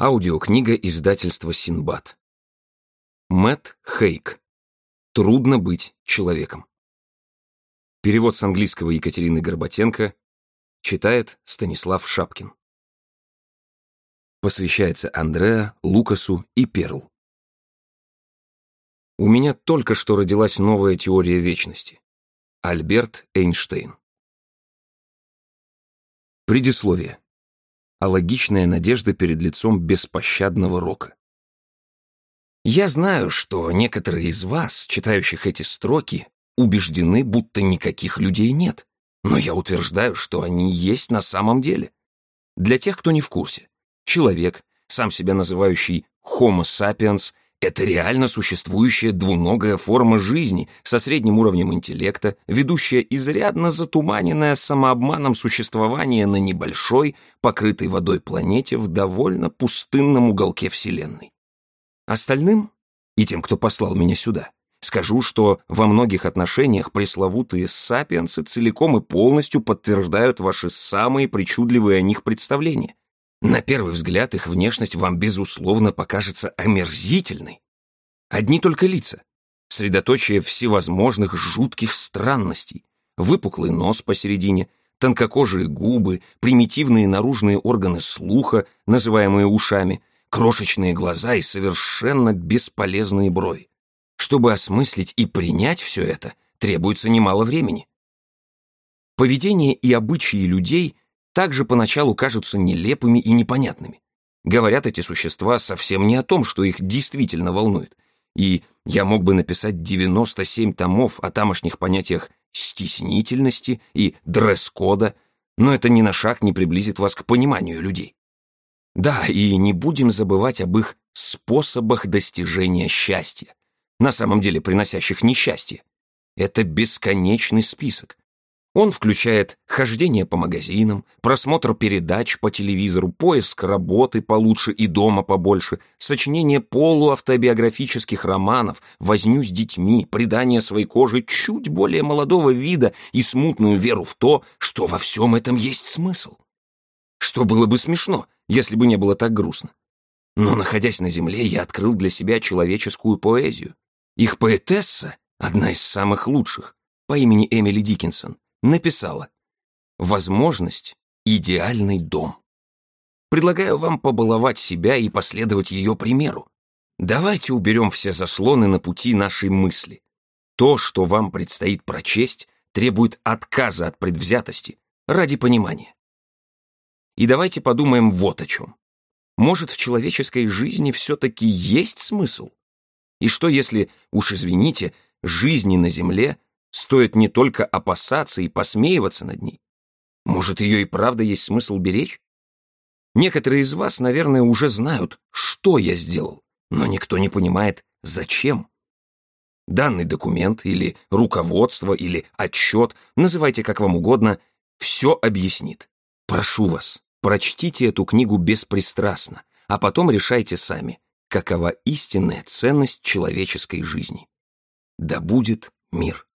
Аудиокнига издательства Синбад. Мэтт Хейк. Трудно быть человеком. Перевод с английского Екатерины Горбатенко. Читает Станислав Шапкин. Посвящается Андреа, Лукасу и Перл. У меня только что родилась новая теория вечности. Альберт Эйнштейн. Предисловие а логичная надежда перед лицом беспощадного рока. Я знаю, что некоторые из вас, читающих эти строки, убеждены, будто никаких людей нет, но я утверждаю, что они есть на самом деле. Для тех, кто не в курсе, человек, сам себя называющий Homo sapiens, это реально существующая двуногая форма жизни со средним уровнем интеллекта, ведущая изрядно затуманенное самообманом существование на небольшой, покрытой водой планете в довольно пустынном уголке Вселенной. Остальным, и тем, кто послал меня сюда, скажу, что во многих отношениях пресловутые сапиенсы целиком и полностью подтверждают ваши самые причудливые о них представления — на первый взгляд их внешность вам, безусловно, покажется омерзительной. Одни только лица, средоточие всевозможных жутких странностей, выпуклый нос посередине, тонкокожие губы, примитивные наружные органы слуха, называемые ушами, крошечные глаза и совершенно бесполезные брови. Чтобы осмыслить и принять все это, требуется немало времени. Поведение и обычаи людей – также поначалу кажутся нелепыми и непонятными. Говорят эти существа совсем не о том, что их действительно волнует. И я мог бы написать 97 томов о тамошних понятиях стеснительности и дресс-кода, но это ни на шаг не приблизит вас к пониманию людей. Да, и не будем забывать об их способах достижения счастья, на самом деле приносящих несчастье. Это бесконечный список. Он включает хождение по магазинам, просмотр передач по телевизору, поиск работы получше и дома побольше, сочинение полуавтобиографических романов, возню с детьми, придание своей коже чуть более молодого вида и смутную веру в то, что во всем этом есть смысл. Что было бы смешно, если бы не было так грустно. Но, находясь на земле, я открыл для себя человеческую поэзию. Их поэтесса, одна из самых лучших, по имени Эмили Диккенсон, написала «Возможность — идеальный дом». Предлагаю вам побаловать себя и последовать ее примеру. Давайте уберем все заслоны на пути нашей мысли. То, что вам предстоит прочесть, требует отказа от предвзятости ради понимания. И давайте подумаем вот о чем. Может, в человеческой жизни все-таки есть смысл? И что если, уж извините, жизни на Земле Стоит не только опасаться и посмеиваться над ней. Может, ее и правда есть смысл беречь? Некоторые из вас, наверное, уже знают, что я сделал, но никто не понимает, зачем. Данный документ или руководство или отчет, называйте как вам угодно, все объяснит. Прошу вас, прочтите эту книгу беспристрастно, а потом решайте сами, какова истинная ценность человеческой жизни. Да будет мир.